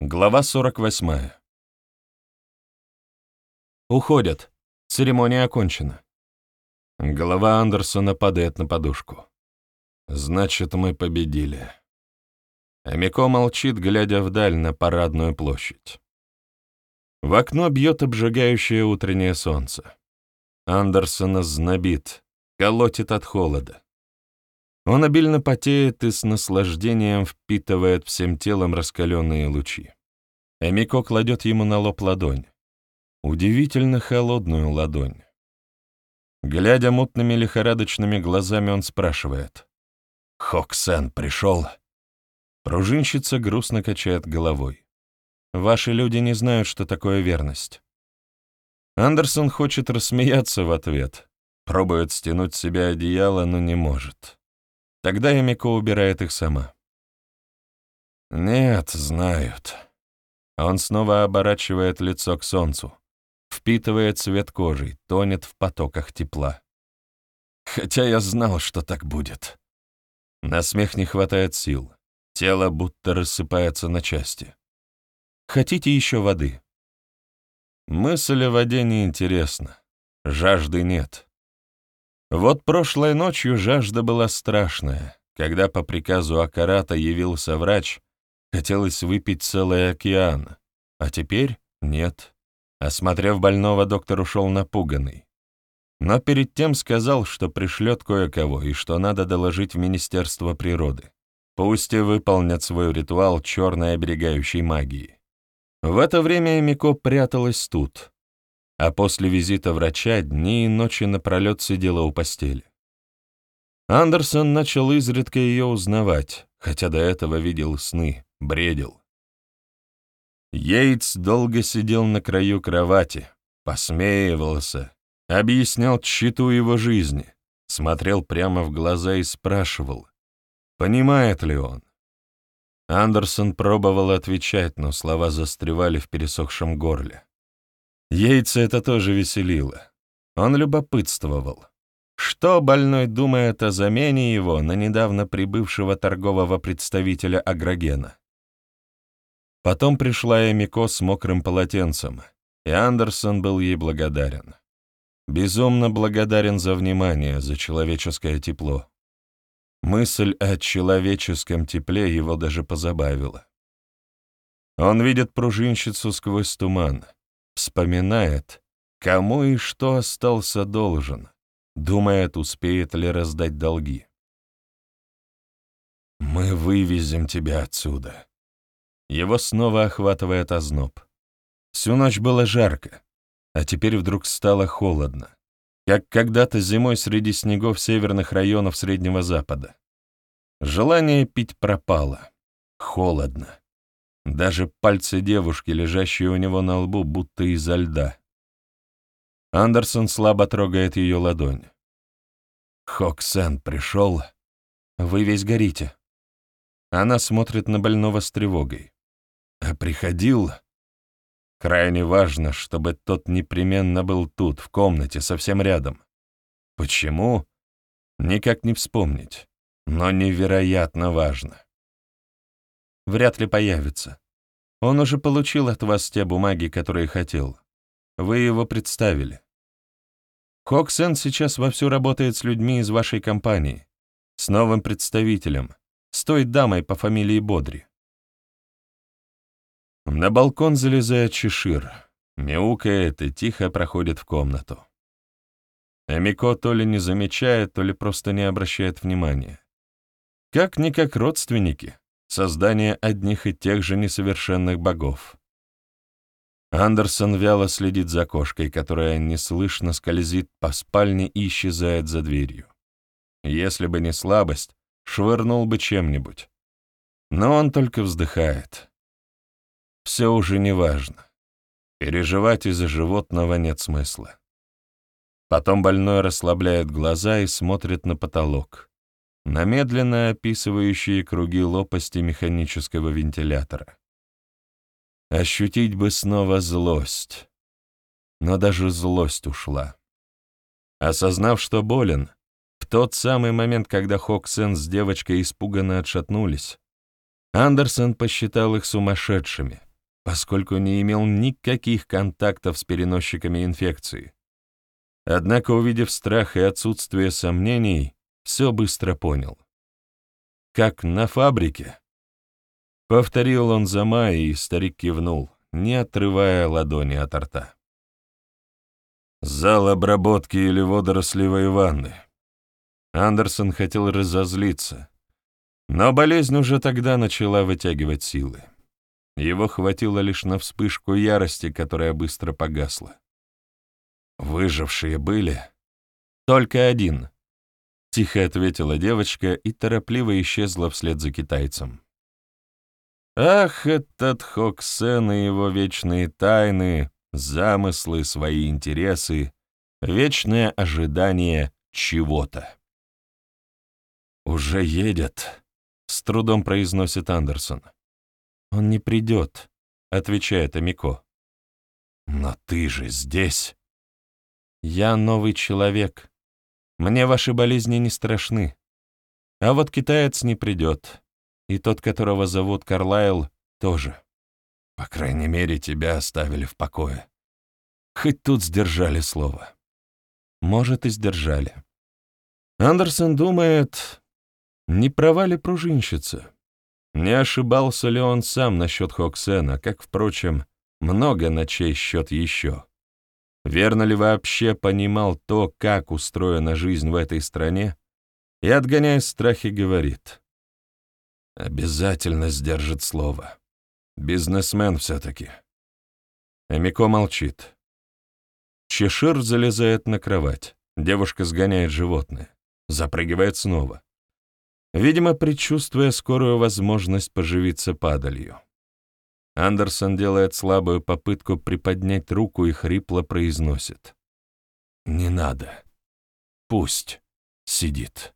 Глава 48. Уходят. Церемония окончена. Голова Андерсона падает на подушку. Значит, мы победили. Амико молчит, глядя вдаль на парадную площадь. В окно бьет обжигающее утреннее солнце. Андерсона знобит, колотит от холода. Он обильно потеет и с наслаждением впитывает всем телом раскаленные лучи. Эмико кладет ему на лоб ладонь. Удивительно холодную ладонь. Глядя мутными лихорадочными глазами, он спрашивает. «Хоксен пришел?» Пружинщица грустно качает головой. «Ваши люди не знают, что такое верность». Андерсон хочет рассмеяться в ответ, пробует стянуть с себя одеяло, но не может. Тогда Ямико убирает их сама. «Нет, знают». Он снова оборачивает лицо к солнцу, впитывает цвет кожи, тонет в потоках тепла. Хотя я знал, что так будет. На смех не хватает сил. Тело будто рассыпается на части. Хотите еще воды? Мысль о воде неинтересна. Жажды нет. Вот прошлой ночью жажда была страшная. Когда по приказу Акарата явился врач, хотелось выпить целый океан, а теперь нет. Осмотрев больного, доктор ушел напуганный. Но перед тем сказал, что пришлет кое-кого и что надо доложить в Министерство природы. Пусть и выполнят свой ритуал черной оберегающей магии. В это время Мико пряталась тут, а после визита врача дни и ночи напролет сидела у постели. Андерсон начал изредка ее узнавать, хотя до этого видел сны, бредил. Йейтс долго сидел на краю кровати, посмеивался, объяснял тщету его жизни, смотрел прямо в глаза и спрашивал, понимает ли он. Андерсон пробовал отвечать, но слова застревали в пересохшем горле. Яйца это тоже веселило. Он любопытствовал. Что больной думает о замене его на недавно прибывшего торгового представителя агрогена? Потом пришла Эмико с мокрым полотенцем, и Андерсон был ей благодарен. Безумно благодарен за внимание, за человеческое тепло. Мысль о человеческом тепле его даже позабавила. Он видит пружинщицу сквозь туман — Вспоминает, кому и что остался должен, думает, успеет ли раздать долги. «Мы вывезем тебя отсюда». Его снова охватывает озноб. Всю ночь было жарко, а теперь вдруг стало холодно, как когда-то зимой среди снегов северных районов Среднего Запада. Желание пить пропало. Холодно. Даже пальцы девушки, лежащие у него на лбу, будто изо льда. Андерсон слабо трогает ее ладонь. «Хоксен пришел. Вы весь горите». Она смотрит на больного с тревогой. «А приходил...» Крайне важно, чтобы тот непременно был тут, в комнате, совсем рядом. Почему? Никак не вспомнить. Но невероятно важно вряд ли появится. Он уже получил от вас те бумаги, которые хотел. Вы его представили. Хоксен сейчас вовсю работает с людьми из вашей компании, с новым представителем, с той дамой по фамилии Бодри. На балкон залезает Чешир, мяукает и тихо проходит в комнату. Амико то ли не замечает, то ли просто не обращает внимания. Как-никак родственники создание одних и тех же несовершенных богов. Андерсон вяло следит за кошкой, которая неслышно скользит по спальне и исчезает за дверью. Если бы не слабость, швырнул бы чем-нибудь. Но он только вздыхает. Все уже не важно. Переживать из-за животного нет смысла. Потом больной расслабляет глаза и смотрит на потолок на медленно описывающие круги лопасти механического вентилятора. Ощутить бы снова злость. Но даже злость ушла. Осознав, что болен, в тот самый момент, когда Хоксен с девочкой испуганно отшатнулись, Андерсон посчитал их сумасшедшими, поскольку не имел никаких контактов с переносчиками инфекции. Однако, увидев страх и отсутствие сомнений, все быстро понял. «Как на фабрике?» Повторил он за Майей, и старик кивнул, не отрывая ладони от рта. «Зал обработки или водорослевой ванны?» Андерсон хотел разозлиться, но болезнь уже тогда начала вытягивать силы. Его хватило лишь на вспышку ярости, которая быстро погасла. «Выжившие были?» «Только один», — тихо ответила девочка и торопливо исчезла вслед за китайцем. Ах, этот Хоксен и его вечные тайны, замыслы, свои интересы, вечное ожидание чего-то. «Уже едет», — с трудом произносит Андерсон. «Он не придет», — отвечает Амико. «Но ты же здесь!» «Я новый человек. Мне ваши болезни не страшны. А вот китаец не придет. И тот, которого зовут Карлайл, тоже. По крайней мере, тебя оставили в покое. Хоть тут сдержали слово. Может, и сдержали. Андерсон думает, не права ли пружинщица? Не ошибался ли он сам насчет Хоксена, как, впрочем, много на чей счет еще? Верно ли вообще понимал то, как устроена жизнь в этой стране? И, отгоняя страхи, говорит. Обязательно сдержит слово. Бизнесмен все-таки. Эмико молчит. Чешир залезает на кровать. Девушка сгоняет животное. Запрыгивает снова. Видимо, предчувствуя скорую возможность поживиться падалью. Андерсон делает слабую попытку приподнять руку и хрипло произносит. «Не надо. Пусть сидит».